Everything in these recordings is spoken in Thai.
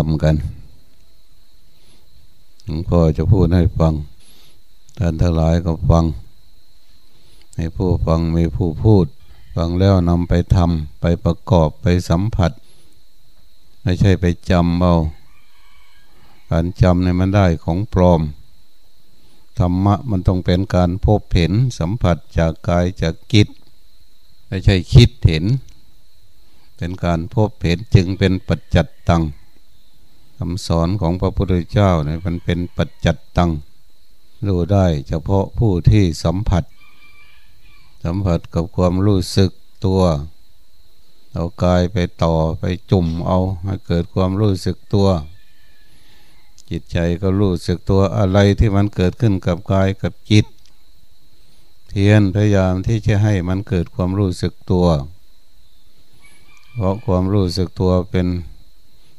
รมกันหลวงพ่อจะพูดให้ฟัง ท่านทั้งหลายก็ฟัง ให้ผู้ฟังมีผู้พูด ฟังแล้วนำไปทำไปประกอบไปสัมผัส ไม่ใช่ไปจำเอาการจำในมันได้ของปลอม ธรรมะมันต้องเป็นการพบเห็นสัมผัสจากกายจากกิจไม่ใช่คิดเห็น เป็นการพบเห็นจึงเป็นปัจจัตตัง คำสอนของพระพุทธเจ้าเนี่ยมันเป็นปัจจัตตัง รู้ได้เฉพาะผู้ที่สัมผัส สัมผัสกับความรู้สึกตัวเอากายไปต่อไปจุ่มเอาให้เกิดความรู้สึกตัว จิตใจก็รู้สึกตัวอะไรที่มันเกิดขึ้นกับกายกับจิต เทียนพยายามที่จะให้มันเกิดความรู้สึกตัว เพราะความรู้สึกตัวเป็น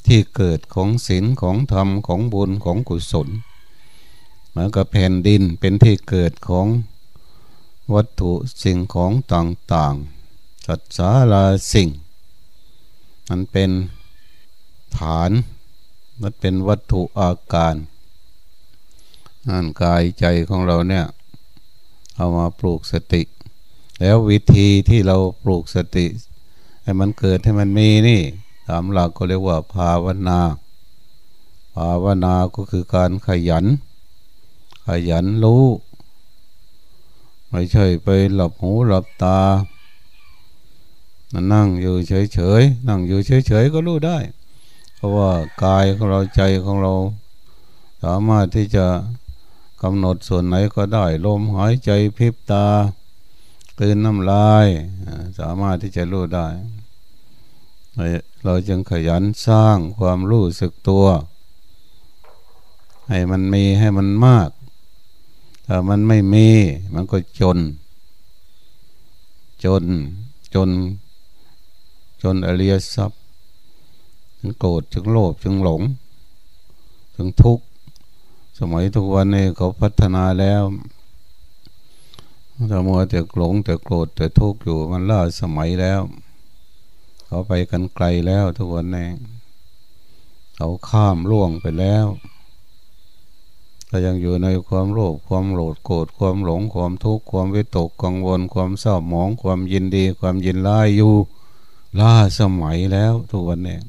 ที่เกิดของศีลของธรรมของบุญของกุศลเหมือนกับแผ่นดินเป็นที่เกิดของวัตถุสิ่งของต่างๆสัตสาราสิ่ง มันเป็นฐานมันเป็นวัตถุอาการนั่นกายใจของเราเนี่ย เอามาปลูกสติ แล้ววิธีที่เราปลูกสติ ให้มันเกิดให้มันมีนี่ ตามหลักก็เรียกว่าภาวนา ภาวนาก็คือการขยัน ขยันรู้ ไม่ใช่ไปหลับหูหลับตา นั่งอยู่เฉยๆ นั่งอยู่เฉยๆ ก็รู้ได้ เพราะว่ากายของเราใจของเรา สามารถที่จะกำหนดส่วนไหนก็ได้ ลมหายใจพิบตาตื่นน้ำลาย สามารถที่จะรู้ได้ เราจึงขยันสร้างความรู้สึกตัว ให้มันมีให้มันมาก ถ้ามันไม่มีมันก็จน จนจน จนอริยทรัพย์ถึงโกรธถึงโลภถึงหลง ถึงทุกข์ สมัยทุกวันนี้เขาพัฒนาแล้วถ้ามัวแต่หลงแต่โกรธแต่ทุกข์อยู่มันล่าสมัยแล้ว เขาไปกันไกลแล้วทุกวันนี้เขาข้ามล่วงไปแล้วก็ยังอยู่ในความโลภความโกรธโกรธความหลงความทุกข์ความวิตกกังวล ความเศร้าหมอง ความยินดี ความยินร้ายอยู่ล่าสมัยแล้วทุกวันนี้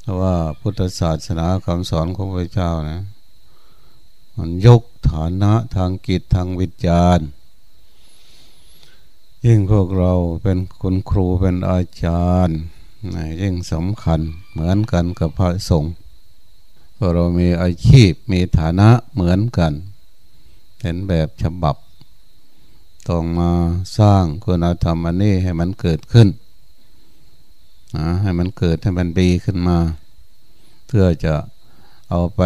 เพราะว่าพุทธศาสนาคำสอนของพระเจ้านะ มันยกฐานะทางกิจทางวิญาณ ยิ่งพวกเราเป็นคุณครูเป็นอาจารย์ยิ่งสำคัญเหมือนกันกับพระสงฆ์พวกเรามีอาชีพมีฐานะเหมือนกัน เป็นแบบฉบับ ต้องมาสร้างคุณธรรมอันนี้ให้มันเกิดขึ้นนะให้มันเกิดให้มันดีขึ้นมา เพื่อจะเอาไป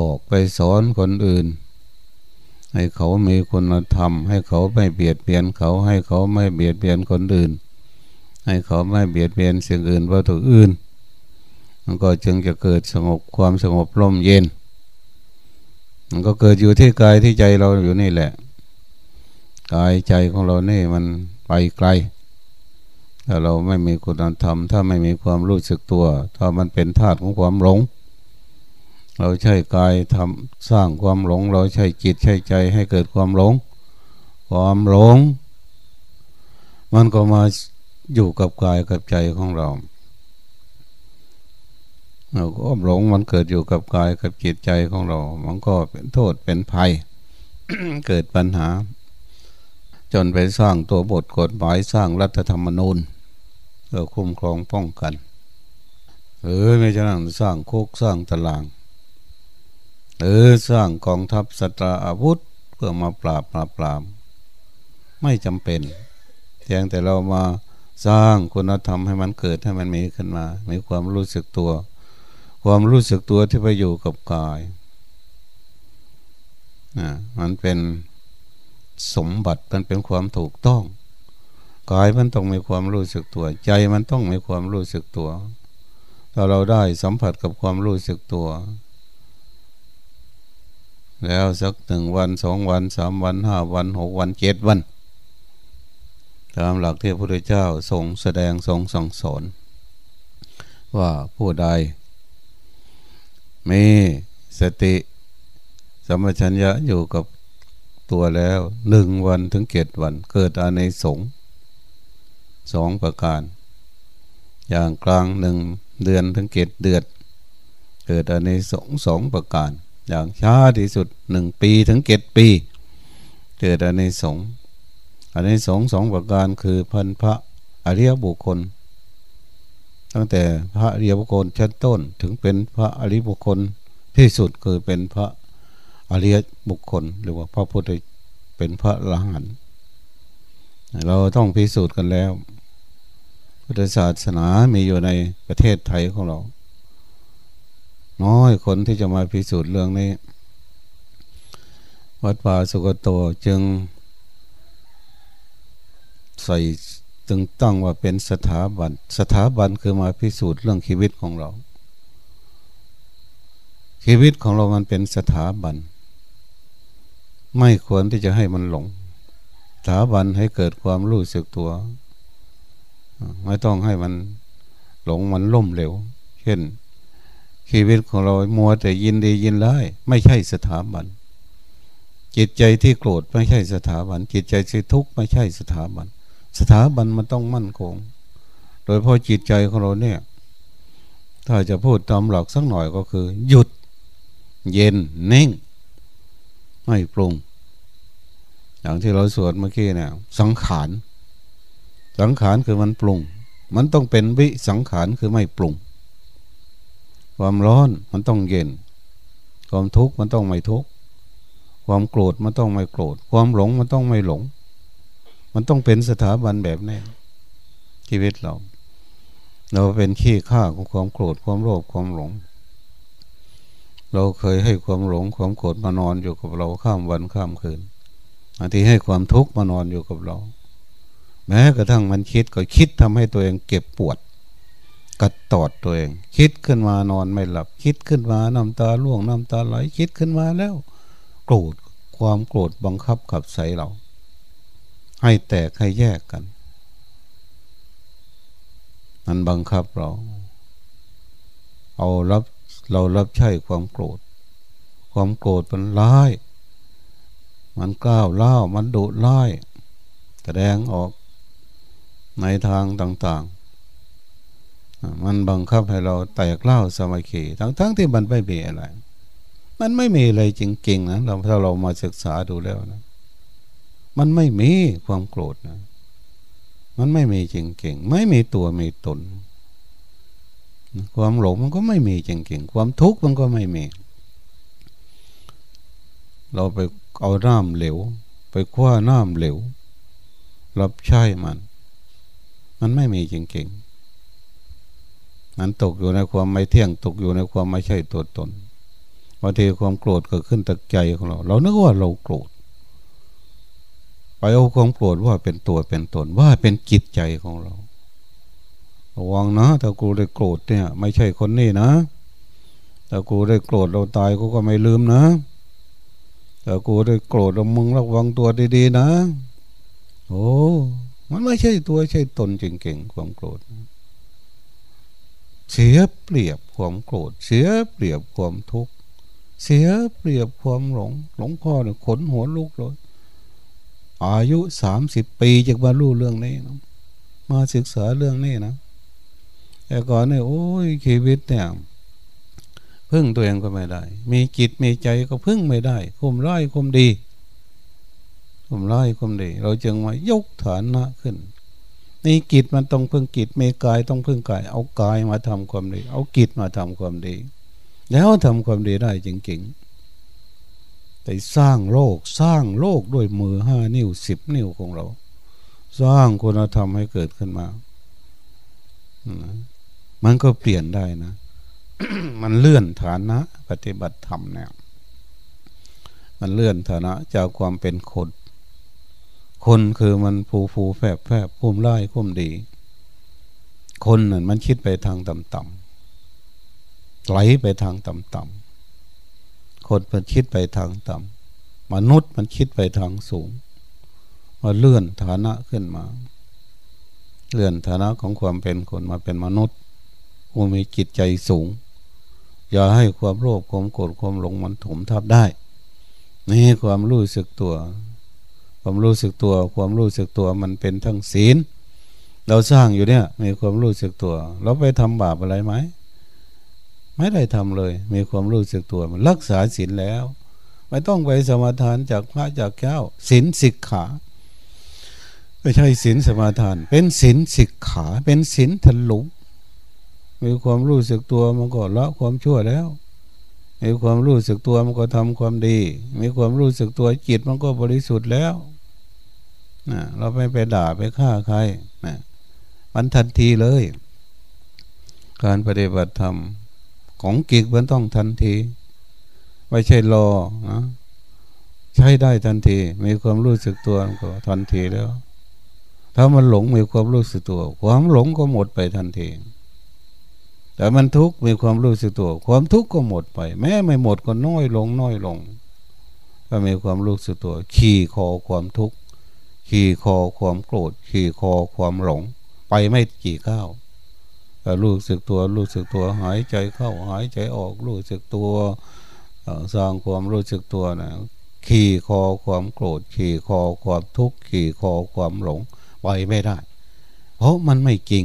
บอกไปสอนคนอื่น ให้เขามีคุณธรรม ให้เขาไม่เบียดเบียนเขาให้เขาไม่เบียดเบียนคนอื่น ให้เขาไม่เบียดเบียนสิ่งอื่นวัตถุอื่นมันก็จึงจะเกิดสงบความสงบร่มเย็น มันก็เกิดอยู่ที่กายที่ใจเราอยู่นี่แหละ กายใจของเรานี่มันไปไกล ถ้าเราไม่มีคุณธรรม ถ้าไม่มีความรู้สึกตัว ถ้ามันเป็นธาตุของความหลง เราใช้กายทำสร้างความหลง เราใช้จิตใช้ใจให้เกิดความหลง ความหลง มันก็มาอยู่กับกายกับใจของเราเราก็หลงมันเกิดอยู่กับกายกับจิตใจของเรา มันก็เป็นโทษเป็นภัย เกิดปัญหา จนไปสร้างตัวบทกฎหมายสร้างรัฐธรรมนูญเพื่อคุ้มครองป้องกัน หรือไม่ใช่นั่งสร้างคุกสร้างตาราง หรือสร้างกองทัพสตราอาวุธเพื่อมาปราบมาปราบไม่จำเป็นเพียงแต่เรามาสร้างคุณธรรมให้มันเกิดให้มันมีขึ้นมา มีความรู้สึกตัว ความรู้สึกตัวที่ไปอยู่กับกายนะมันเป็นสมบัติมันเป็นความถูกต้อง กายมันต้องมีความรู้สึกตัว ใจมันต้องมีความรู้สึกตัว ถ้าเราได้สัมผัสกับความรู้สึกตัว แล้วสักหนึ่งวันสองวันสามวันห้าวันหกวันเจ็ดวัน ตามหลักที่พระพุทธเจ้าทรงแสดงทรงสั่งสอนว่าผู้ใดมีสติสมัชัญญะอยู่กับตัวแล้วหนึ่งวันถึงเกตวัน เกิดอาในสงสองประการ อย่างกลางหนึ่งเดือนถึงเกตเดือน เกิดอาในสงสองประการ อย่างช้าที่สุดหนึ่งปีถึงเกตปี เกิดอาในสงอันในสงสองประการคือพันพระอริยบุคคล ตั้งแต่พระอริยบุคคลชั้นต้นถึงเป็นพระอริยบุคคลที่สุดคือเป็นพระอริยบุคคล หรือว่าพระพุทธเป็นพระลรหันเราต้องพิสูจน์กันแล้ว พุทธศาสนามีอยู่ในประเทศไทยของเรา น้อยคนที่จะมาพิสูจน์เรื่องนี้ วัดป่าสุกโตจึง ใส่จึงตั้งว่าเป็นสถาบัน สถาบันคือมาพิสูจน์เรื่องชีวิตของเรา ชีวิตของเรามันเป็นสถาบัน ไม่ควรที่จะให้มันหลง สถาบันให้เกิดความรู้สึกตัว ไม่ต้องให้มันหลงมันล่มเหลว เช่น ชีวิตของเรามัวแต่ยินดียินร้ายไม่ใช่สถาบัน จิตใจที่โกรธไม่ใช่สถาบัน จิตใจที่ทุกข์ไม่ใช่สถาบัน สถาบันมันต้องมั่นคง โดยเพราะจิตใจของเราเนี่ย ถ้าจะพูดตามหลักสักหน่อยก็คือ หยุด เย็นนิ่ง ไม่ปรุง อย่างที่เราสวดเมื่อกี้เนี่ย สังขาร สังขารคือมันปรุง มันต้องเป็นวิสังขารคือไม่ปรุง ความร้อนมันต้องเย็น ความทุกข์มันต้องไม่ทุกข์ความโกรธมันต้องไม่โกรธ ความหลงมันต้องไม่หลง มันต้องเป็นสถาบันแบบนี้ชีวิตเรา เราเป็นขี้ข้าของความโกรธความโลภความหลง เราเคยให้ความหลงความโกรธมานอนอยู่กับเราข้ามวันข้ามคืนบางทีให้ความทุกข์มานอนอยู่กับเรา แม้กระทั่งมันคิดก็คิดทำให้ตัวเองเก็บปวด กัดตอดตัวเอง คิดขึ้นมานอนไม่หลับ คิดขึ้นมาน้ำตาล่วงน้ำตาไหลคิดขึ้นมาแล้ว โกรธความโกรธบังคับขับใส่เรา ให้แตกให้แยกกัน มันบังคับเรา เอารับเรารับใช้ความโกรธ ความโกรธมันร้าย มันก้าวเล่ามันดุร้ายแสดงออกในทางต่าง มันบังคับให้เราแตกเล่าสมัคีทั้งๆทที่มันไม่มีอะไร มันไม่มีอะไรจริงๆนะเราถ้าเรามาศึกษาดูแล้วนะ มันไม่มีความโกรธนะ มันไม่มีจริงเก่งไม่มีตัวมีตน ความหลงมันก็ไม่มีจริงเก่งความทุกข์มันก็ไม่มี เราไปเอาน้ำเหลว ไปคว้าน้ำเหลวรับใช้มัน มันไม่มีจริงเก่งมันตกอยู่ในความไม่เที่ยงตกอยู่ในความไม่ใช่ตัวตนบางทีความโกรธเกิดขึ้นตะใจของเรา เรานึกว่าเราโกรธไปเอาความโกรธว่าเป็นตัวเป็นตนว่าเป็นจิตใจของเราระวังนะถ้ากูได้โกรธเนี่ย ไม่ใช่คนนี้นะถ้ากูได้โกรธเราตายกูก็ไม่ลืมนะถ้ากูได้โกรธเรามึงระวังตัวดีๆนะ โอ้มันไม่ใช่ตัวใช่ตนจริงเก่งความโกรธ เสียเปรียบความโกรธ เสียเปรียบความทุกข์ เสียเปรียบความหลง หลงพ่อเนี่ยขนหัวลุกเลยอายุสามสิบปีจะมารู้เรื่องนี้นะมาศึกษาเรื่องนี้นะแต่ก่อนเนี่ยโอ้ยชีวิตเนี่ยพึ่งตัวเองก็ไม่ได้ มีจิตมีใจก็พึ่งไม่ได้คุมร้ายคุมดีคุมร้ายคุมดี เราจึงมายกฐานะขึ้น นี่กิจมันต้องพึ่งกิจมีกายต้องพึ่งกาย เอากายมาทำความดี เอากิจมาทำความดี แล้วทำความดีได้จริงๆแต่สร้างโลกสร้างโลกด้วยมือห้านิ้วสิบนิ้วของเรา สร้างคุณธรรมให้เกิดขึ้นมามันก็เปลี่ยนได้นะ มันเลื่อนฐานะ ปฏิบัติธรรมเนี่ย มันเลื่อนฐานะจากความเป็นคน คนคือมันผูผูแฝบแฝบพุ่มไล่พุ่มดี คนนั่นมันคิดไปทางต่ำๆไหลไปทางต่ำๆคนมันคิดไปทางต่ำมนุษย์มันคิดไปทางสูงมาเลื่อนฐานะขึ้นมา เลื่อนฐานะของความเป็นคนมาเป็นมนุษย์ผู้มีจิตใจสูง อย่าให้ความโลภความโกรธความหลงมันถมทับได้นี่ความรู้สึกตัว ความรู้สึกตัว ความรู้สึกตัวมันเป็นทั้งศีล เราสร้างอยู่เนี่ย มีความรู้สึกตัว เราไปทำบาปอะไรไหมไม่ได้ทำเลย มีความรู้สึกตัวมันรักษาศีลแล้ว ไม่ต้องไปสมาทานจากพระจากเจ้าศีลสิกขาไม่ใช่ศีลสมาทาน เป็นศีลสิกขา เป็นศีลทะลุมีความรู้สึกตัวมันก็ละความชั่วแล้ว มีความรู้สึกตัวมันก็ทำความดี มีความรู้สึกตัวจิตมันก็บริสุทธิ์แล้ว นะเราไม่ไปด่าไปฆ่าใครนะมันทันทีเลย การปฏิบัติธรรมของกิจมันต้องทันที ไม่ใช่รอนะใช้ได้ทันที มีความรู้สึกตัวก็ทันทีแล้ว ถ้ามันหลงมีความรู้สึกตัว ความหลงก็หมดไปทันทีแต่มันทุกข์มีความรู้สึกตัว ความทุกข์ก็หมดไป แม้ไม่หมดก็น้อยลงน้อยลง ก็มีความรู้สึกตัว ขี่คอความทุกข์ ขี่คอความโกรธ ขี่คอความหลง ไปไม่กี่ก้าวรู้สึกตัวรู้สึกตัวหายใจเข้าหายใจออกรู้สึกตัวสร้างความรู้สึกตัวนะขี่คอความโกรธ ขี่คอความทุกข์ขี่คอความหลงไปไม่ได้ เพราะมันไม่จริง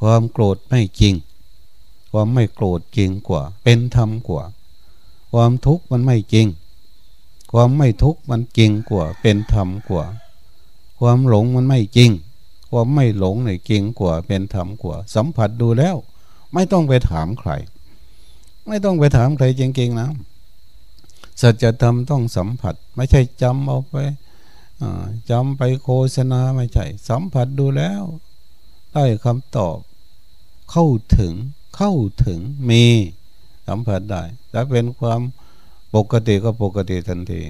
ความโกรธไม่จริง ความไม่โกรธจริงกว่า เป็นธรรมกว่า ความทุกข์มันไม่จริง ความไม่ทุกข์มันจริงกว่าเป็นธรรมกว่า ความหลงมันไม่จริง ความไม่หลงในจริงกว่าเป็นธรรมกว่า สัมผัสดูแล้ว ไม่ต้องไปถามใคร ไม่ต้องไปถามใครจริงๆนะสัจธรรมต้องสัมผัส ไม่ใช่จำเอาไปจำไปโฆษณาไม่ใช่ สัมผัสดูแล้ว ได้คำตอบ เข้าถึงเข้าถึงมีสัมผัสได้ถ้าเป็นความ ปกติก็ปกติทันที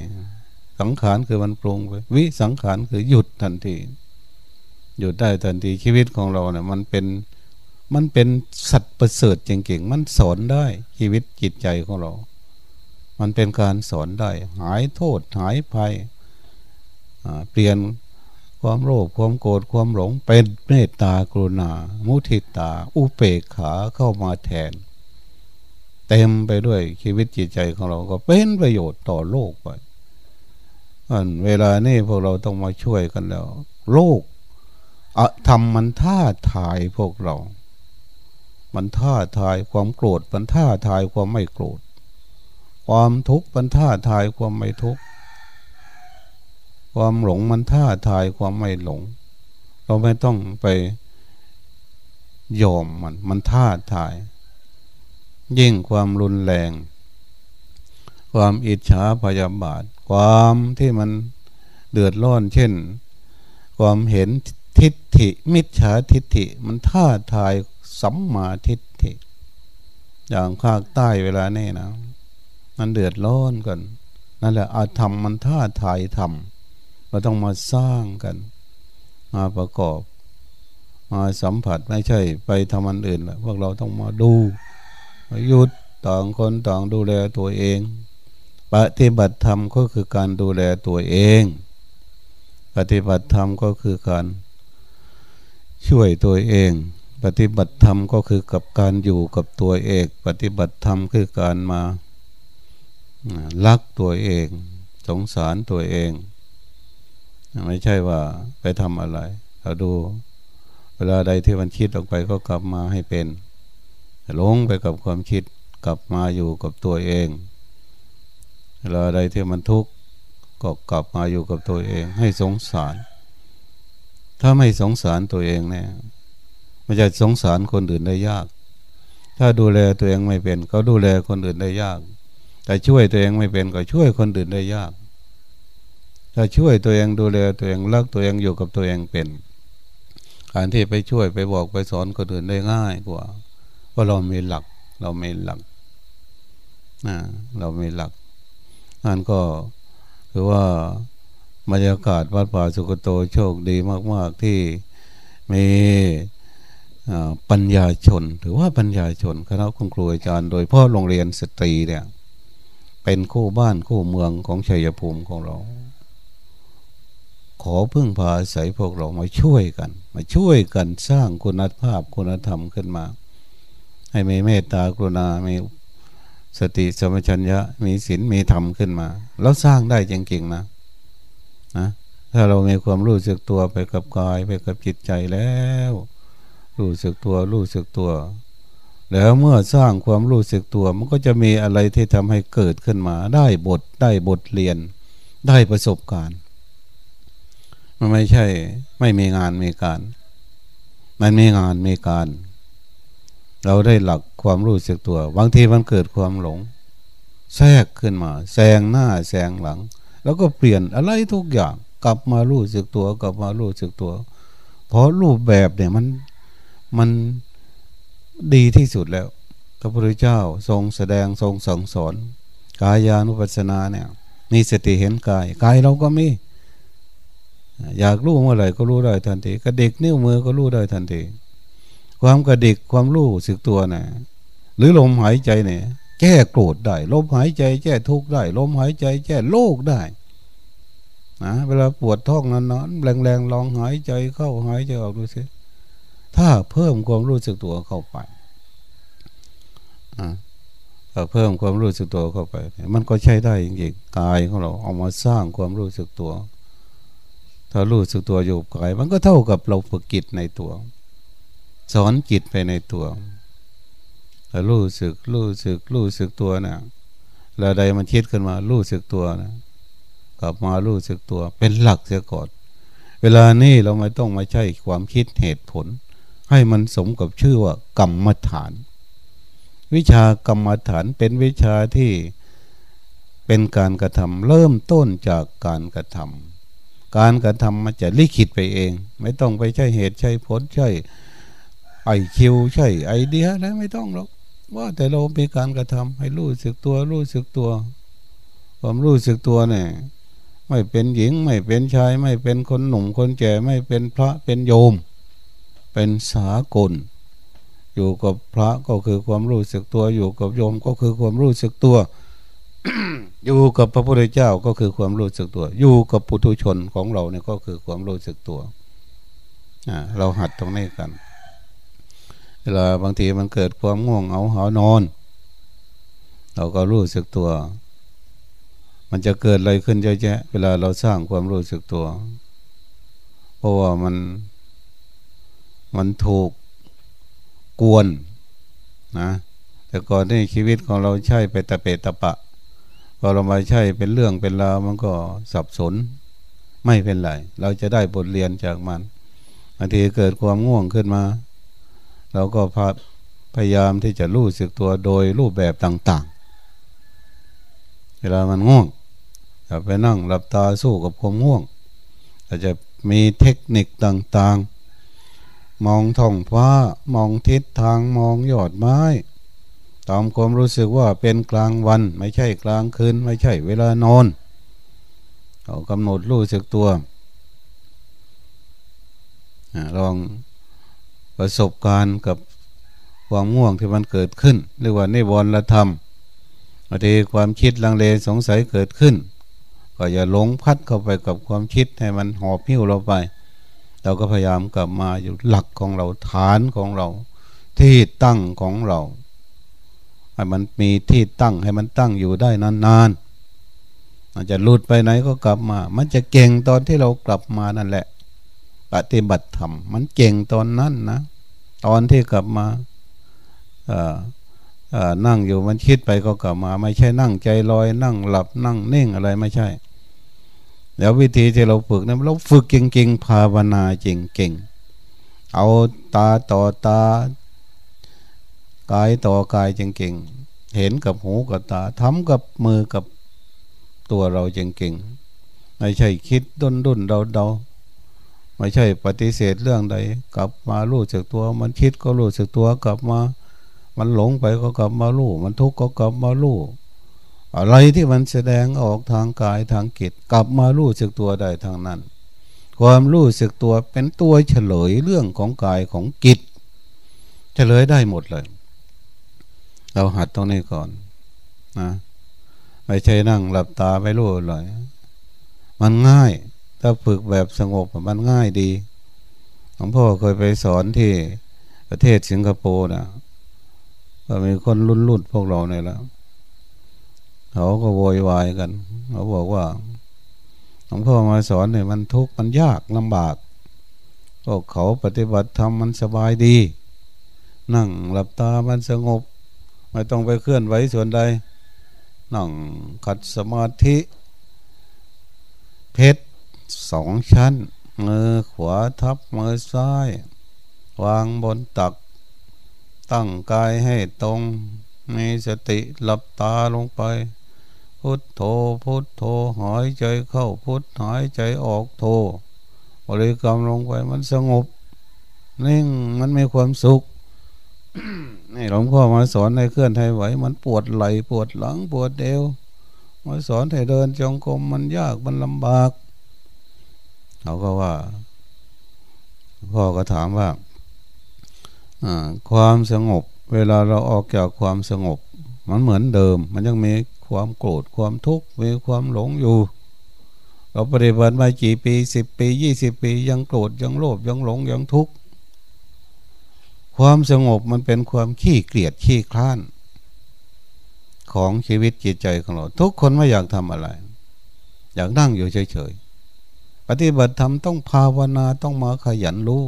สังขารคือมันปรุงไปวิสังขารคือหยุดทันที หยุดได้ทันทีชีวิตของเราเนี่ยมันเป็นมันเป็นสัตว์ประเสริฐจริงๆ มันสอนได้ชีวิตจิตใจของเรา มันเป็นการสอนได้ หายโทษหายภัยเปลี่ยนความโลภความโกรธความหลงเป็นเมตตากรุณา มุทิตา อุเปกขาเข้ามาแทน เต็มไปด้วยชีวิตจิตใจของเราก็เป็นประโยชน์ต่อโลกไปอันเวลานี้พวกเราต้องมาช่วยกันแล้ว โลกอะทำมันท่าทายพวกเรา มันท่าทายความโกรธมันท่าทายความไม่โกรธ ความทุกข์มันท่าทายความไม่ทุกข์ความหลงมันท่าทายความไม่หลง เราไม่ต้องไปยอมมัน มันท่าทาย ยิ่งความรุนแรง ความอิจฉาพยาบาท ความที่มันเดือดร้อนเช่น ความเห็นทิฏฐิ มิจฉาทิฏฐิมันท่าทายสัมมาทิฏฐิ อย่างภาคใต้เวลานี้นะ มันเดือดร้อนกัน นั่นแหละอาธรรมมันท่าทายธรรมเราต้องมาสร้างกัน มาประกอบ มาสัมผัสไม่ใช่ ไปทำอันอื่นแหละพวกเราต้องมาดู หยุดต่างคนต่างดูแลตัวเอง ปฏิบัติธรรมก็คือการดูแลตัวเอง ปฏิบัติธรรมก็คือการช่วยตัวเอง ปฏิบัติธรรมก็คือกับการอยู่กับตัวเอง ปฏิบัติธรรมคือการมารักตัวเอง สงสารตัวเอง ไม่ใช่ว่าไปทำอะไร เราดู เวลาใดที่มันคิดออกไปก็กลับมาให้เป็น หลงไปกับความคิดกลับมาอยู่กับตัวเองเวลาใดที่มันทุกข์ก็กลับมาอยู่กับตัวเอง ให้สงสาร ถ้าไม่สงสารตัวเองเนี่ยมันจะสงสารคนอื่นได้ยาก ถ้าดูแลตัวเองไม่เป็นก็ดูแลคนอื่นได้ยาก แต่ช่วยตัวเองไม่เป็นก็ช่วยคนอื่นได้ยาก ถ้าช่วยตัวเองดูแลตัวเองรักตัวเองอยู่กับตัวเองเป็น การที่ไปช่วยไปบอกไปสอนคนอื่นได้ง่ายกว่า ราะเรามีหลัก เรามีหลักนะเรามีหลักนั่นก็คือว่าบรรยากาศวัดป่าสุกโตโชคดีมาก ๆ ที่มีปัญญาชน ถือว่าปัญญาชนคณะคุณครูอาจารย์ โดยพ่อโรงเรียนสตรีเนี่ย เป็นคู่บ้านคู่เมืองของชัยภูมิของเรา ขอพึ่งพาอาศัยพวกเรามาช่วยกัน มาช่วยกันสร้างคุณภาพคุณธรรมขึ้นมา ให้มีเมตตากรุณา มีสติสมัชัญญะ มีศีล มีธรรมขึ้นมา แล้วสร้างได้จริงๆนะนะ ถ้าเรามีความรู้สึกตัวไปกับกายไปกับจิตใจแล้ว รู้สึกตัวรู้สึกตัว แล้วเมื่อสร้างความรู้สึกตัว มันก็จะมีอะไรที่ทำให้เกิดขึ้นมา ได้บทได้บทเรียน ได้ประสบการณ์มันไม่ใช่ไม่มีงานมีการ มันมีงานมีการ เราได้หลักความรู้สึกตัว บางทีมันเกิดความหลง แทรกขึ้นมาแซงหน้าแซงหลัง แล้วก็เปลี่ยนอะไรทุกอย่าง กลับมารู้สึกตัว กลับมารู้สึกตัว เพราะรูปแบบเนี่ยมันมันดีที่สุดแล้วพระพุทธเจ้าทรงแสดงทรงสั่งสอน กายานุปัสสนาเนี่ย มีสติเห็นกาย กายเราก็มีอยากรู้เมื่อไหร่ก็รู้ได้ทันทีกระเด็กนิ้วมือก็รู้ได้ทันที ความกระดิกความรู้สึกตัวนะหรือลมหายใจเนี่ย แก้โกรธได้ ลมหายใจแก้ทุกข์ได้ ลมหายใจแก้โรคได้นะเวลาปวดท้องนั้นนอนแรงๆลองหายใจเข้าหายใจออกดูสิถ้าเพิ่มความรู้สึกตัวเข้าไปถ้าเพิ่มความรู้สึกตัวเข้าไป มันก็ใช้ได้จริงๆกายของเราเอามาสร้างความรู้สึกตัว ถ้ารู้สึกตัวอยู่กาย มันก็เท่ากับเราฝึกกิจในตัว สอนจิตไปในตัวรู้สึกรู้สึกรู้สึกตัวนะ่ะแล้วใดมันคิดขึ้นมารู้สึกตัวนะกลับมารู้สึกตัว เป็นหลักเสียก่อนเวลานี้เราไม่ต้องมาใช้ความคิดเหตุผล ให้มันสมกับชื่อว่ากรรมฐาน วิชากรรมฐานเป็นวิชาที่เป็นการกระทำเริ่มต้นจากการกระทำการกระทำมันจะลิขิตไปเอง ไม่ต้องไปใช้เหตุใช้ผลใช้ ไอคิวใช่ไอเดียนะไม่ต้องหรอกว่าแต่เรามีการกระทำให้รู้สึกตัวรู้สึกตัวความรู้สึกตัวเนี่ยไม่เป็นหญิงไม่เป็นชาย ไม่เป็นคนหนุ่มคนแก่ไม่เป็นพระเป็นโยม เป็นสากล อยู่กับพระก็คือความรู้สึกตัว อยู่กับโยมก็คือความรู้สึกตัว อยู่กับพระพุทธเจ้าก็คือความรู้สึกตัว อยู่กับปุถุชนของเราเนี่ยก็คือความรู้สึกตัวอ่าเราหัดตรงนี้กัน เวลาบางทีมันเกิดความง่วงเอาหานอน เราก็รู้สึกตัว มันจะเกิดอะไรขึ้นเยอะแยะ เวลาเราสร้างความรู้สึกตัว เพราะว่ามันมันถูกกวนนะแต่ก่อนที่ชีวิตของเราใช่ไปตะเปตะปะพอเรามาใช่เป็นเรื่องเป็นราวมันก็สับสน ไม่เป็นไร เราจะได้บทเรียนจากมันบางทีเกิดความง่วงขึ้นมา เราก็พยายามที่จะรู้สึกตัวโดยรูปแบบต่าง ๆ เวลามันง่วงอย่าไปนั่งหลับตาสู้กับความง่วง อาจจะมีเทคนิคต่างๆ มองท้องฟ้ามองทิศทางมองยอดไม้ ตามความรู้สึกว่าเป็นกลางวันไม่ใช่กลางคืน ไม่ใช่เวลานอนเรากำหนดรู้สึกตัวลอง ประสบการณ์กับความง่วงที่มันเกิดขึ้นเรียกว่านิวรณธรรมบางทีความคิดลังเลสงสัยเกิดขึ้น ก็อย่าหลงพัดเข้าไปกับความคิดให้มันหอบพิ้วเราไป เราก็พยายามกลับมาอยู่หลักของเราฐานของเรา ที่ตั้งของเราให้มันมีที่ตั้งให้มันตั้งอยู่ได้นานๆมันจะหลุดไปไหนก็กลับมา มันจะเก่งตอนที่เรากลับมานั่นแหละ ฏิบัติธรรม มันเก่งตอนนั้นนะ ตอนที่กลับมาออนั่งอยู่มันคิดไปก็กลับมา ไม่ใช่นั่งใจลอย นั่งหลับนั่งนิ่งอะไรไม่ใช่แล้ววิธีที่เราฝึกนะเราฝึกเก่งๆภาวนาเก่งๆเอาตาต่อตากายต่อกายเก่งๆเห็นกับหูกับตาทำกับมือกับตัวเราเก่งๆไม่ใช่คิดดุนดุนเดาเดา ไม่ใช่ปฏิเสธเรื่องใด กลับมารู้สึกตัว มันคิดก็รู้สึกตัวกลับมา มันหลงไปก็กลับมารู้มันทุกข์ก็กลับมารู้อะไรที่มันแสดงออกทางกายทางจิตกลับมารู้สึกตัวได้ทางนั้น ความรู้สึกตัวเป็นตัวเฉลยเรื่องของกายของจิตเฉลยได้หมดเลย เราหัดตรงนี้ก่อนนะไม่ใช่นั่งหลับตาไม่รู้เลย มันง่าย ถ้าฝึกแบบสงบมันง่ายดีหลวงพ่อเคยไปสอนที่ประเทศสิงคโปร์นะก็มีคนรุ่นรุ่นพวกเราเนี่ยแล้วเขาก็โวยวายกัน เขาบอกว่าหลวงพ่อมาสอนเนี่ยมันทุกข์มันยากลำบากพวกเขาปฏิบัติธรรมมันสบายดี นั่งหลับตามันสงบ ไม่ต้องไปเคลื่อนไหวส่วนใดนั่งขัดสมาธิ เพชร สองชั้น มือขวาทับมือซ้าย วางบนตัก ตั้งกายให้ตรง มีสติหลับตาลงไป พุทโธพุทโธหายใจเข้าพุทหายใจออกโธบริกรรมลงไปมันสงบนิ่งมันมีความสุขนี่หลวงพ่อมาสอนให้เคลื่อนให้ไหว มันปวดไหล่ปวดหลังปวดเอวมาสอนให้เดินจงกรมมันยากมันลำบาก เขาก็ว่า พ่อก็ถามว่าความสงบ เวลาเราออกจากความสงบ มันเหมือนเดิม มันยังมีความโกรธความทุกข์มีความหลงอยู่ เราปฏิบัติมากี่ปีสิบปียี่สิบปี ยังโกรธยังโลภยังหลงยังทุกข์ความสงบมันเป็นความขี้เกลียดขี้คลาน ของชีวิตจิตใจของเรา ทุกคนไม่อยากทำอะไร อยากนั่งอยู่เฉยๆ ปฏิบัติธรรมต้องภาวนาต้องมาขยันรู้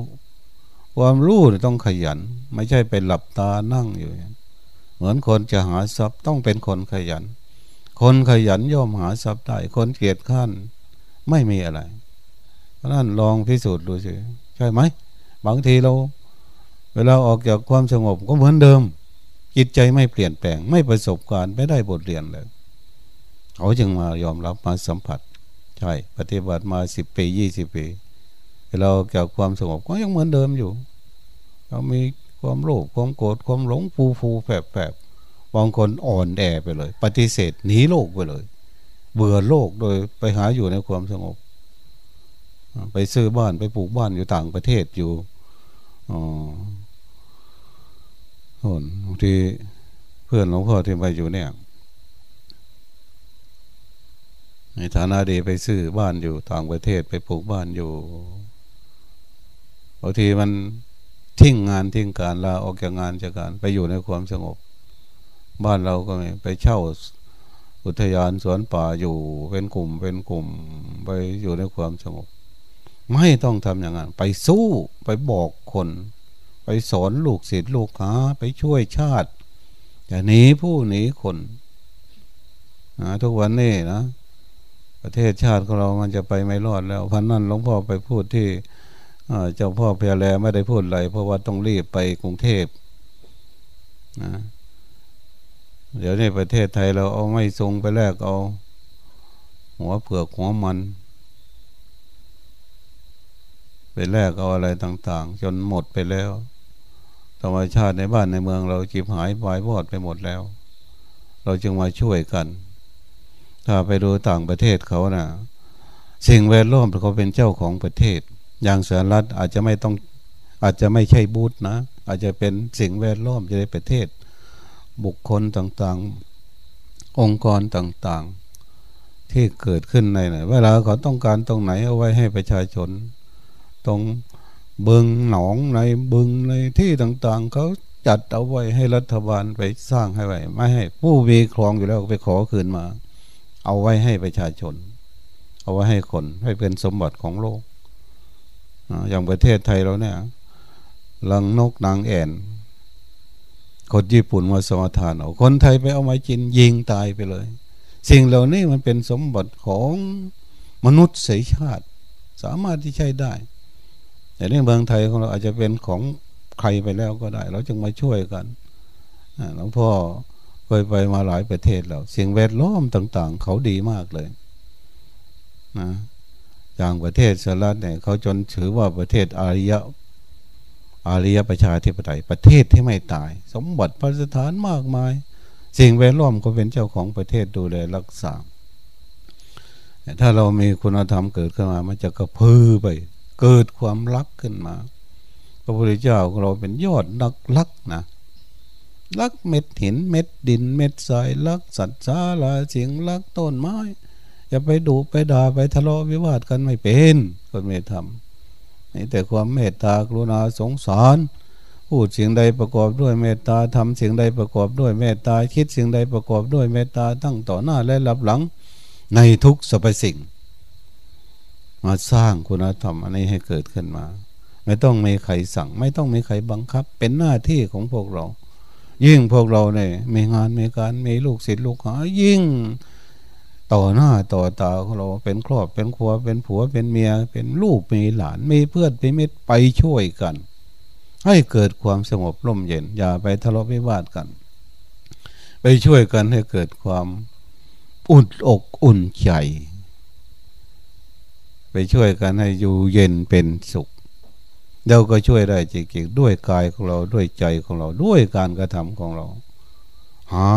ความรู้ต้องขยัน ไม่ใช่ไปหลับตานั่งอยู่ เหมือนคนจะหาทรัพย์ต้องเป็นคนขยัน คนขยันย่อมหาทรัพย์ได้ คนเกียจข้านไม่มีอะไร เพราะนั้นลองพิสูจน์ดูสิใช่ไหม บางทีเรา เวลาออกจากความสงบก็เหมือนเดิม จิตใจไม่เปลี่ยนแปลงไม่ประสบการณ์ไม่ได้บทเรียนเลย เขาจึงมายอมรับมาสัมผัส ใช่ ปฏิบัติมาสิบปียี่สิบปีเวลาออกจากความสงบก็ยังเหมือนเดิมอยู่ เรามีความโลภความโกรธความหลงฟูฟูแฝบแฝบบางคนอ่อนแอไปเลย ปฏิเสธหนีโลกไปเลย เบื่อโลกโดยไปหาอยู่ในความสงบ ไปซื้อบ้านไปปลูกบ้านอยู่ต่างประเทศอยู่อ๋อที่เพื่อนหลวงพ่อที่ไปอยู่เนี่ย ในฐานะดีไปซื้อบ้านอยู่ต่างประเทศไปปลูกบ้านอยู่บางทีมันทิ้งงานทิ้งการลาออกจากงานจากการไปอยู่ในความสงบ บ้านเราก็ไปเช่าอุทยานสวนป่าอยู่เป็นกลุ่มเป็นกลุ่มไปอยู่ในความสงบ ไม่ต้องทำอย่างนั้น ไปสู้ไปบอกคน ไปสอนลูกศิษย์ลูกหาไปช่วยชาติอย่าหนีผู้หนีคนนะทุกวันนี้นะ ประเทศชาติของเรามันจะไปไม่รอดแล้วพันนั้นหลวงพ่อไปพูดที่เจ้าพ่อเพียแลไม่ได้พูดอะไรเพราะว่าต้องรีบไปกรุงเทพนะเดี๋ยวในประเทศไทยเราเอาไม่ทรงไปแลกเอา หัวเผือกหัวมัน ไปแลกเอาอะไรต่าง ๆ จนหมดไปแล้วธรรมชาติในบ้านในเมืองเราจีบหายไปวอดไปหมดแล้ว เราจึงมาช่วยกัน ถ้าไปดูต่างประเทศเขานะ่ะ สิ่งแวดล้อมเขาเป็นเจ้าของประเทศ อย่างสหรัฐอาจจะไม่ต้องอาจจะไม่ใช่บูธนะ อาจจะเป็นสิ่งแวดล้อมจะได้ประเทศ บุคคลต่างๆ องค์กรต่างๆ ที่เกิดขึ้นในไหนเวลาเขาต้องการตรงไหนเอาไว้ให้ประชาชน ตรงบึงหนองในบึงในที่ต่างๆ เขาจัดเอาไว้ให้รัฐบาลไปสร้างให้ไว้ ไม่ให้ผู้มีครองอยู่แล้วไปขอคืนมา เอาไว้ให้ประชาชน เอาไว้ให้คนให้เป็นสมบัติของโลก อย่างประเทศไทยเราเนี่ยลังนกนางแอ่นคนญี่ปุ่นมาสมทานเอาคนไทยไปเอาไม้จินยิงตายไปเลย สิ่งเหล่านี้มันเป็นสมบัติของมนุษย์สชาติ สามารถที่ใช้ได้ แต่ในเมืองไทยของเราอาจจะเป็นของใครไปแล้วก็ได้ เราจึงมาช่วยกันหลวงพ่อ เคยไปมาหลายประเทศแล้วสิ่งแวดล้อมต่าง ๆ เขาดีมากเลยนะอย่างประเทศสหรัฐเนี่ยเขาจนถือว่าประเทศอารยะอาริยประชาธิปไตยประเทศที่ไม่ตาย สมบัติพระสถานมากมาย สิ่งแวดล้อมก็เป็นเจ้าของประเทศดูแลรักษาถ้าเรามีคุณธรรมเกิดขึ้นมา มันจะกระพือไป เกิดความรักขึ้นมา พระพุทธเจ้าเราเป็นยอดนักรักนะ รักเม็ดหินเม็ดดินเม็ดทรายรักสัตว์สาลาเสียงรักต้นไม้อย่าไปดูไปด่าไปทะเลาะวิวาทกันไม่เป็นคนไม่ทำนี่แต่ความเมตตากรุณาสงสารพูดเสียงใดประกอบด้วยเมตตาทำเสียงใดประกอบด้วยเมตตาคิดเสียงใดประกอบด้วยเมตตาตั้งต่อหน้าและรับหลัง ในทุกสรรพสิ่ง มาสร้างคุณธรรมอันนี้ให้เกิดขึ้นมา ไม่ต้องมีใครสั่ง ไม่ต้องมีใครบังคับ เป็นหน้าที่ของพวกเรา ยิ่งพวกเราเนี่ยมีงานมีการมีลูกศิษย์ลูกหายิ่งต่อหน้าต่อตาของเราเป็นครอบเป็นครัวเป็นผัวเป็นเมีย เป็นลูกมีหลานมีเพื่อนมีมิตรไปช่วยกัน ให้เกิดความสงบร่มเย็น อย่าไปทะเลาะวิวาทกัน ไปช่วยกันให้เกิดความอุ่นอกอุ่นใจ ไปช่วยกันให้อยู่เย็นเป็นสุข เราก็ช่วยได้จริงๆด้วยกายของเราด้วยใจของเราด้วยการกระทำของเรา หา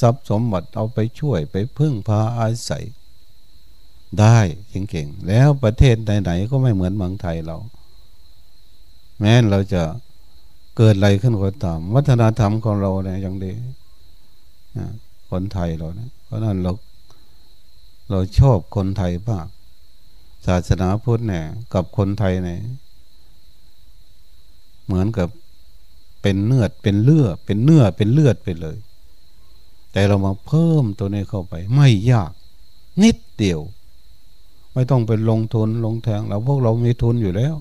ทรัพย์สมบัติเอาไปช่วยไปพึ่งพาอาศัย ได้เก่งๆแล้วประเทศไหนๆก็ไม่เหมือนเมืองไทยเรา แม้นเราจะเกิดอะไรขึ้นก็ตาม วัฒนธรรมของเราเนี่ยยังดีคนไทยเราเนี่ยเพราะนั้นเราเราชอบคนไทยมากศาสนาพุทธเนี่ยกับคนไทยเนี่ย เหมือนกับเป็นเนื้อเป็นเลือดเป็นเนื้อเป็นเลือดไปเลย แต่เรามาเพิ่มตัวนี้เข้าไป ไม่ยาก นิดเดียว ไม่ต้องเป็นลงทุนลงแทงเราพวกเรามีทุนอยู่แล้ว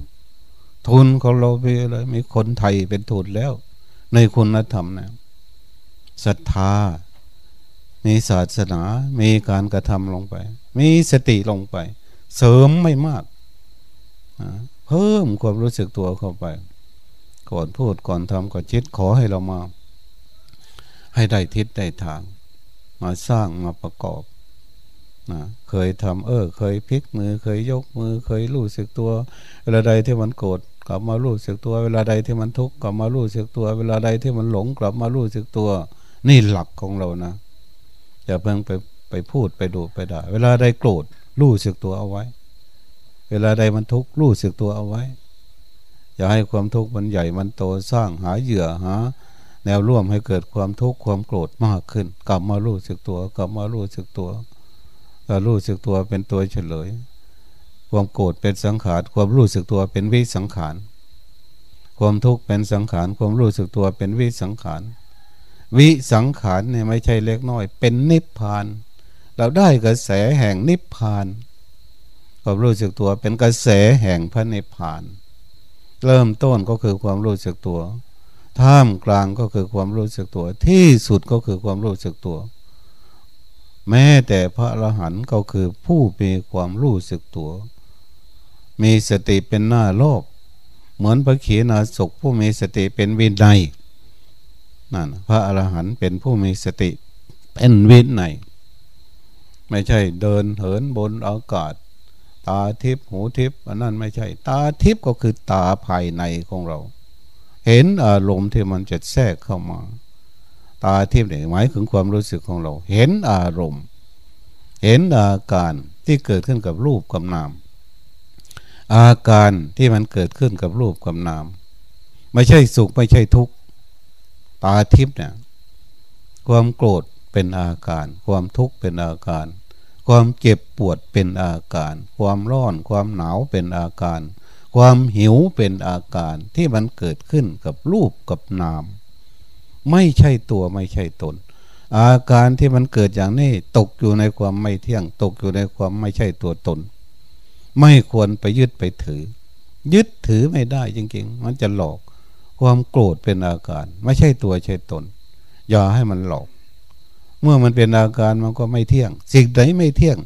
ทุนของเราไปเลยมีคนไทยเป็นทุนแล้ว ในคุณธรรมนะศรัทธา มีศาสนา มีการกระทำลงไป มีสติลงไป เสริมไม่มาก เพิ่มความรู้สึกตัวเข้าไป ก่อนพูดก่อนทำก่อนคิดขอให้เรามา ให้ได้ทิศได้ทาง มาสร้างมาประกอบนะเคยทำเออ เคยพลิกมือ เคยยกมือ เคยรู้สึกตัว เวลาใดที่มันโกรธกลับมารู้สึกตัว เวลาใดที่มันทุกข์กลับมารู้สึกตัว เวลาใดที่มันหลงกลับมารู้สึกตัว นี่หลักของเรานะอย่าเพิ่งไปไปพูดไปดูไปด่าเวลาใดโกรธรู้สึกตัวเอาไว้ เวลาใดมันทุกข์รู้สึกตัวเอาไว้ อย่าให้ความทุกข์มันใหญ่มันโตสร้างหาเหยื่อหาแนวร่วมให้เกิดความทุกข์ความโกรธมากขึ้น กลับมารู้สึกตัว กลับมารู้สึกตัวถ้ารู้สึกตัวเป็นตัวเฉลย ความโกรธเป็นสังขารความรู้สึกตัวเป็นวิสังขารความทุกข์เป็นสังขารความรู้สึกตัวเป็นวิสังขารวิสังขารเนี่ยไม่ใช่เล็กน้อย เป็นนิพพาน เราได้กระแสแห่งนิพพานความรู้สึกตัวเป็นกระแสแห่งพระนิพพาน เริ่มต้นก็คือความรู้สึกตัว ท่ามกลางก็คือความรู้สึกตัว ที่สุดก็คือความรู้สึกตัว แม้แต่พระอรหันต์ก็คือผู้มีความรู้สึกตัว มีสติเป็นหน้าโลกเหมือนพระเขียนาศกผู้มีสติเป็นวินัยนั่นพระอรหันต์เป็นผู้มีสติเป็นวินัยไม่ใช่เดินเหินบนอากาศ ตาทิพหูทิพอันนั้นไม่ใช่ ตาทิพก็คือตาภายในของเรา เห็นอารมณ์ที่มันจะแทรกเข้ามา ตาทิพย์เนี่ยหมายถึงความรู้สึกของเรา เห็นอารมณ์ เห็นอาการที่เกิดขึ้นกับรูปกับนาม อาการที่มันเกิดขึ้นกับรูปกับนาม ไม่ใช่สุขไม่ใช่ทุกข์ตาทิพย์เนี่ยความโกรธเป็นอาการ ความทุกข์เป็นอาการ ความเจ็บปวดเป็นอาการ ความร้อนความหนาวเป็นอาการ ความหิวเป็นอาการที่มันเกิดขึ้นกับรูปกับนาม ไม่ใช่ตัวไม่ใช่ตน อาการที่มันเกิดอย่างนี้ตกอยู่ในความไม่เที่ยง ตกอยู่ในความไม่ใช่ตัวตน ไม่ควรไปยึดไปถือ ยึดถือไม่ได้จริงๆ มันจะหลอก ความโกรธเป็นอาการ ไม่ใช่ตัวใช่ตน อย่าให้มันหลอก เมื่อมันเป็นอาการมันก็ไม่เที่ยง สิ่งไหนไม่เที่ยง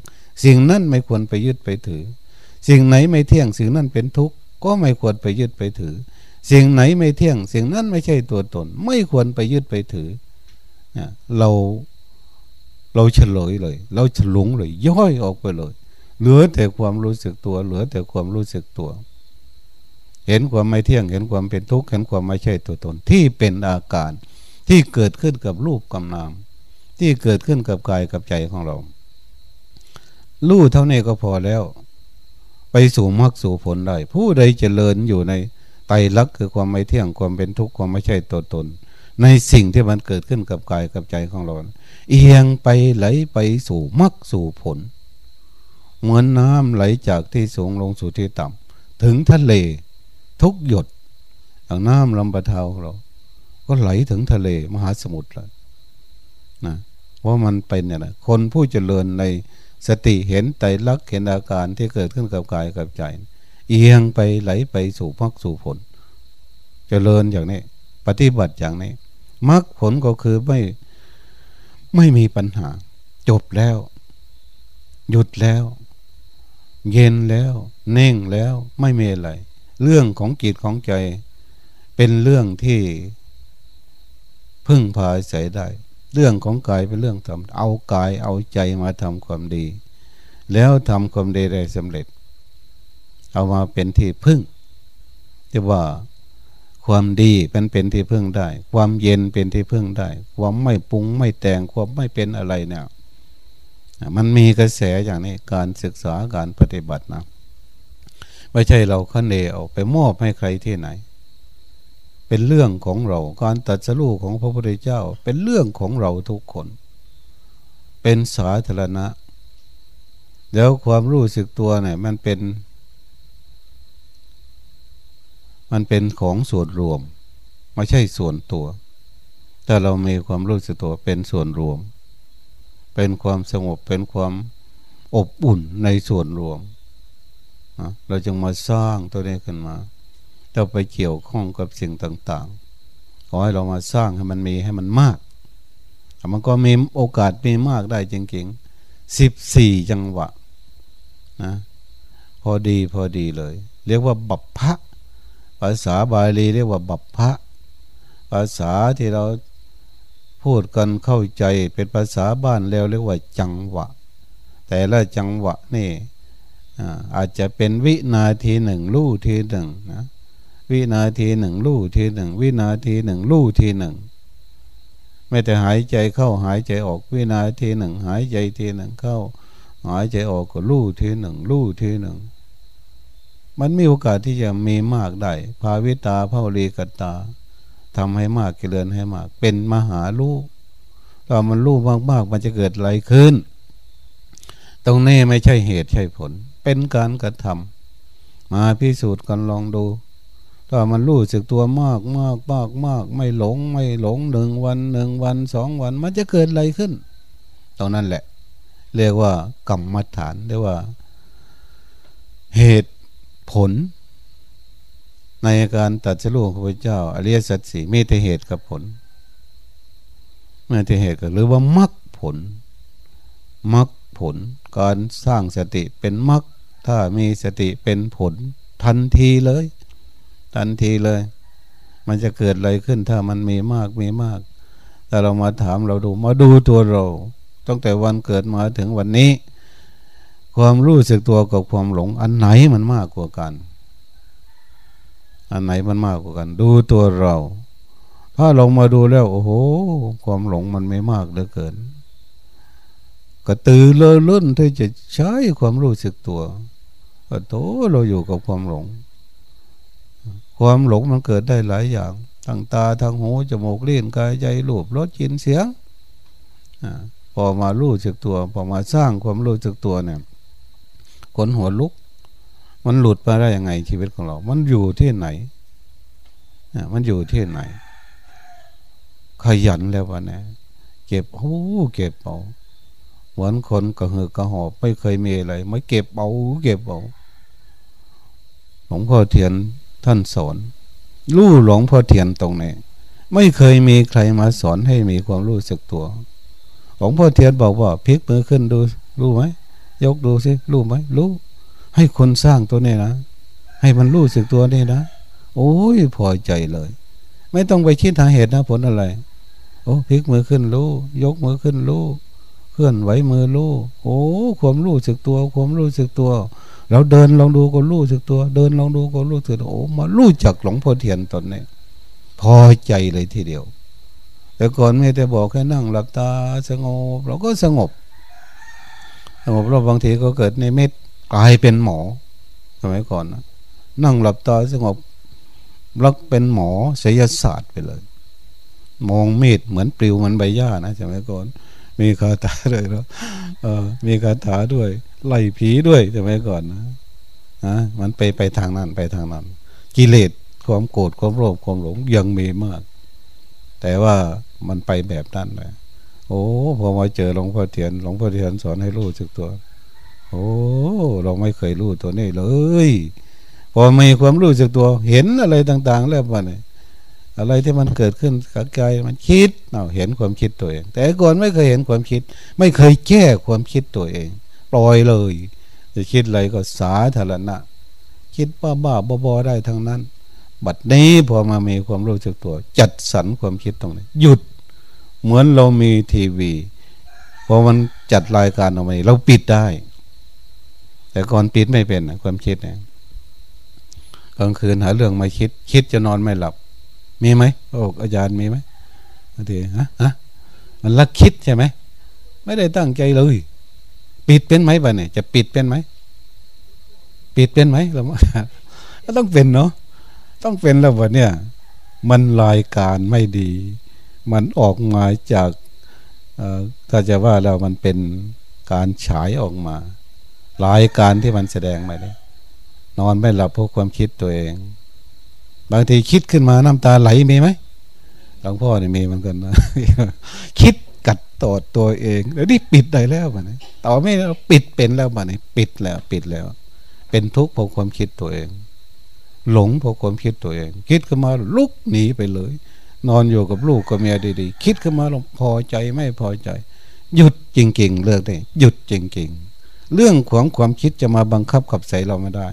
สิ่งนั้นไม่ควรไปยึดไปถือ สิ่งไหนไม่เที่ยง สิ่งนั้นเป็นทุกข์ก็ไม่ควรไปยึดไปถือ สิ่งไหนไม่เที่ยง สิ่งนั้นไม่ใช่ตัวตน ไม่ควรไปยึดไปถือเราเราเฉลยเลย เราฉลุงเลย ย่อยออกไปเลย เหลือแต่ความรู้สึกตัว เหลือแต่ความรู้สึกตัว เห็นความไม่เที่ยง เห็นความเป็นทุกข์ เห็นความไม่ใช่ตัวตน ที่เป็นอาการที่เกิดขึ้นกับรูปกับนาม ที่เกิดขึ้นกับกายกับใจของเรา รู้เท่านี้ก็พอแล้ว ไปสู่มรรคสู่ผลได้ ผู้ใดเจริญอยู่ในไตรลักษณ์คือความไม่เที่ยงความเป็นทุกข์ความไม่ใช่ตัวตน ในสิ่งที่มันเกิดขึ้นกับกายกับใจของเรา เอียงไปไหลไปสู่มรรคสู่ผล เหมือนน้ำไหลจากที่สูงลงสู่ที่ต่ำถึงทะเล ทุกหยดอย่างน้ำลำปะเทาเรา ก็ไหลถึงทะเลมหาสมุทรแล้ว นะว่ามันเป็นเนี่ยนะคนผู้เจริญในสติเห็นไตรลักษณ์เห็นอาการที่เกิดขึ้นกับกายกับใจ เอียงไปไหลไปสู่พักสู่ผล เจริญอย่างนี้ ปฏิบัติอย่างนี้มรรคผลก็คือไม่ไม่มีปัญหา จบแล้ว หยุดแล้ว เย็นแล้ว เน่งแล้วไม่มีอะไร เรื่องของจิตของใจ เป็นเรื่องที่พึ่งพาใส่ได้ เรื่องของกายเป็นเรื่องทำเอากายเอาใจมาทำความดี แล้วทำความดีได้สำเร็จ เอามาเป็นที่พึ่งที่ว่าความดีเป็นเป็นที่พึ่งได้ ความเย็นเป็นที่พึ่งได้ ความไม่ปรุงไม่แต่งความไม่เป็นอะไรเนี่ยมันมีกระแสอย่างนี้การศึกษาการปฏิบัตินะไม่ใช่เราคันเนเอาไปมอบให้ใครที่ไหน เป็นเรื่องของเรา การตัดสู้ของพระพุทธเจ้า เป็นเรื่องของเราทุกคน เป็นสาธารณะ แล้วความรู้สึกตัวเนี่ยมันเป็น มันเป็นของส่วนรวม ไม่ใช่ส่วนตัว แต่เรามีความรู้สึกตัวเป็นส่วนรวม เป็นความสงบเป็นความอบอุ่นในส่วนรวม เราจึงมาสร้างตัวนี้ขึ้นมา เราไปเกี่ยวข้องกับสิ่งต่างๆ ขอให้เรามาสร้างให้มันมีให้มันมากมันก็มีโอกาสมีมากได้จริงๆสิบสี่จังหวะนะพอดีพอดีเลย เรียกว่าบัพพะภาษาบาลีเรียกว่าบัพพะภาษาที่เราพูดกันเข้าใจเป็นภาษาบ้านแล้วเรียกว่าจังหวะ แต่ละจังหวะนี่อาจจะเป็นวินาทีหนึ่งลู่ทีหนึ่งนะ วินาทีหนึ่งลู่ทีหนึ่ง วินาทีหนึ่งลู่ทีหนึ่ง ไม่แต่หายใจเข้าหายใจออก วินาทีหนึ่ง หายใจทีหนึ่งเข้า หายใจออกก็ลู่ทีหนึ่งลู่ทีหนึ่ง มันมีโอกาสที่จะมีมากได้ภาวิตาภาวรีกตาทำให้มากเจริญให้มาก เป็นมหาลูกถ้ามันลูกมากๆมันจะเกิดอะไรขึ้น ตรงนี้ไม่ใช่เหตุใช่ผล เป็นการกระทำมาพิสูจน์กันลองดู ถ้ามันรู้สึกตัวมากมากมากมากไม่หลง ไม่หลงหนึ่งวันหนึ่งวันสองวัน มันจะเกิดอะไรขึ้นตรงนั้นแหละ เรียกว่ากรรมฐานเรียกว่า เหตุผล ในการตัดสู้ของพระเจ้า อริยสัจสี่มีแต่เหตุกับผลมีแต่เหตุกับหรือว่ามรรคผลมรรคผล การสร้างสติเป็นมรรคถ้ามีสติเป็นผลทันทีเลย ทันทีเลย มันจะเกิดอะไรขึ้นถ้ามันมีมากมีมาก แต่เรามาถามเราดูมาดูตัวเรา ตั้งแต่วันเกิดมาถึงวันนี้ ความรู้สึกตัวกับความหลง อันไหนมันมากกว่ากัน อันไหนมันมากกว่ากัน ดูตัวเรา ถ้าลงมาดูแล้วโอ้โห ความหลงมันไม่มากเหลือเกินก็ตื่นเลยล้นที่จะใช้ความรู้สึกตัวก็โตเราอยู่กับความหลง ความหลงมันเกิดได้หลายอย่างทางตาทางหูจมูกเลี้ยงกายใจรูปรสกินเสียงอพอมารู้สึกตัว พอมาสร้างความรู้สึกตัวเนี่ยขนหัวลุก มันหลุดไปได้ยังไงชีวิตของเรา มันอยู่ที่ไหนมันอยู่ที่ไหน ขยันแล้ววะเนี่ยเก็บโอ้เก็บเอาเหมือนคนกระหือกระหอบไม่เคยมีอะไรไม่เก็บเอาเก็บเอาหลวงพ่อเทียน ท่านสอนรู้หลวงพ่อเทียนตรงนี้ไม่เคยมีใครมาสอนให้มีความรู้สึกตัวหลวงพ่อเทียนบอกว่าพลิกมือขึ้นดูรู้ไหมยกดูสิรู้ไหมรู้ ให้คนสร้างตัวนี้นะให้มันรู้สึกตัวนี่นะโอ้ยพอใจเลย ไม่ต้องไปคิดหาเหตุนะผลอะไร โอ้พลิกมือขึ้นรู้ ยกมือขึ้นรู้เคลื่อนไหวมือรู้โอ้ความรู้สึกตัว ความรู้สึกตัว เราเดินลองดูก็รู้สึกตัว เดินลองดูก็รู้สึกโอ้มารู้จักหลวงพ่อเทียนตอนนี้พอใจเลยทีเดียว แต่ก่อนไม่แต่บอกแค่นั่งหลับตาสงบ เราก็สงบสงบแล้วบางทีก็เกิดในเม็ดกลายเป็นหมอสมัยก่อนนะนั่งหลับตาสงบรักเป็นหมอศิลศาสตร์ไปเลย มองมีดเหมือนปลิวเหมือนใบหญ้านะสมัยก่อน มีคาถาด้วยแล้วมีคาถาด้วย ไล่ผีด้วยสมัยก่อนนะนะมันไปไปทางนั้นไปทางนั้น กิเลสความโกรธความโลภความหลงยังมีมาก แต่ว่ามันไปแบบนั้นเลยโอ้พอมาเจอหลวงพ่อเทียนหลวงพ่อเทียนสอนให้รู้สึกตัว โอ้เราไม่เคยรู้ตัวนี้เลยพอมีความรู้สึกตัว เห็นอะไรต่าง ๆ แล้ววันอะไรที่มันเกิดขึ้นกับกายมันคิดเราเห็นความคิดตัวเอง แต่ก่อนไม่เคยเห็นความคิด ไม่เคยแก้ความคิดตัวเอง ล่อยเลยจะคิดอะไรก็สาธารณะ คิดบ้าบ้าบอๆได้ทั้งนั้น บัดนี้พอมามีความรู้สึกตัว จัดสรรความคิดตรงนี้ หยุดเหมือนเรามีทีวีพอมันจัดรายการออกมาเราปิดได้ แต่ก่อนปิดไม่เป็นนะความคิดเนี่ยกลางคืนหาเรื่องมาคิด คิดจะนอนไม่หลับ มีไหมโอ้อาจารย์มีไหมบางทีฮะฮะมันลักคิดใช่ไหมไม่ได้ตั้งใจเลย ปิดเป็นไหมบ้าเนี่ยจะปิดเป็นไหมปิดเป็นไหมเราก็ต้องเป็นเนาะต้องเป็นแล้ววันเนี่ย มันรายการไม่ดี มันออกมาจากถ้าจะว่าเรามันเป็นการฉายออกมารายการที่มันแสดงมาเนี่ยนอนไม่หลับเพราะความคิดตัวเอง บางทีคิดขึ้นมาน้ำตาไหลมีไหมหลวงพ่อเนี่ยมีเหมือนกันนะคิด ตอดตัวเองแล้วนี่ปิดได้แล้วมันต่อไม่ปิดเป็นแล้วมันปิดแล้วปิดแล้ว เป็นทุกข์เพราะความคิดตัวเอง หลงเพราะความคิดตัวเอง คิดขึ้นมาลุกหนีไปเลย นอนอยู่กับลูกกับเมียดีๆ คิดขึ้นมาลงพอใจไม่พอใจ หยุดจริงๆเลิกได้หยุดจริงๆ เรื่องของความคิดจะมาบังคับขับใส่เราไม่ได้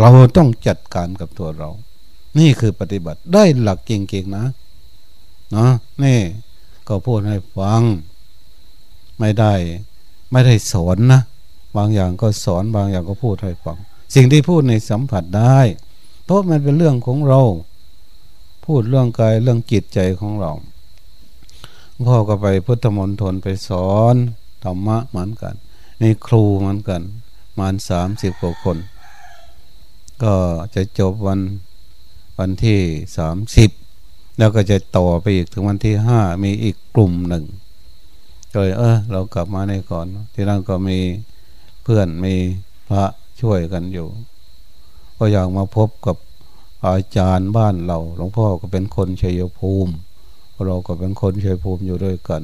เราต้องจัดการกับตัวเรา นี่คือปฏิบัติได้หลักเก่งๆนะเนาะนี่ก็พูดให้ฟัง ไม่ได้ ไม่ได้สอนนะ บางอย่างก็สอนบางอย่างก็พูดให้ฟัง สิ่งที่พูดในสัมผัสได้ เพราะมันเป็นเรื่องของเรา พูดเรื่องกายเรื่องจิตใจของเรา พ่อก็ไปพุทธมนตรไปสอนธรรมะเหมือนกันในครูเหมือนกันมาณสามสิบกว่าคน ก็จะจบวันวันที่สามสิบแล้วก็จะต่อไปอีกถึงวันที่ห้ามีอีกกลุ่มหนึ่ง ก็เลยเออเรากลับมาในก่อน ที่นั่นก็มีเพื่อนมีพระช่วยกันอยู่ ก็อยากมาพบกับอาจารย์บ้านเรา หลวงพ่อก็เป็นคนชัยภูมิ เราก็เป็นคนชัยภูมิอยู่ด้วยกัน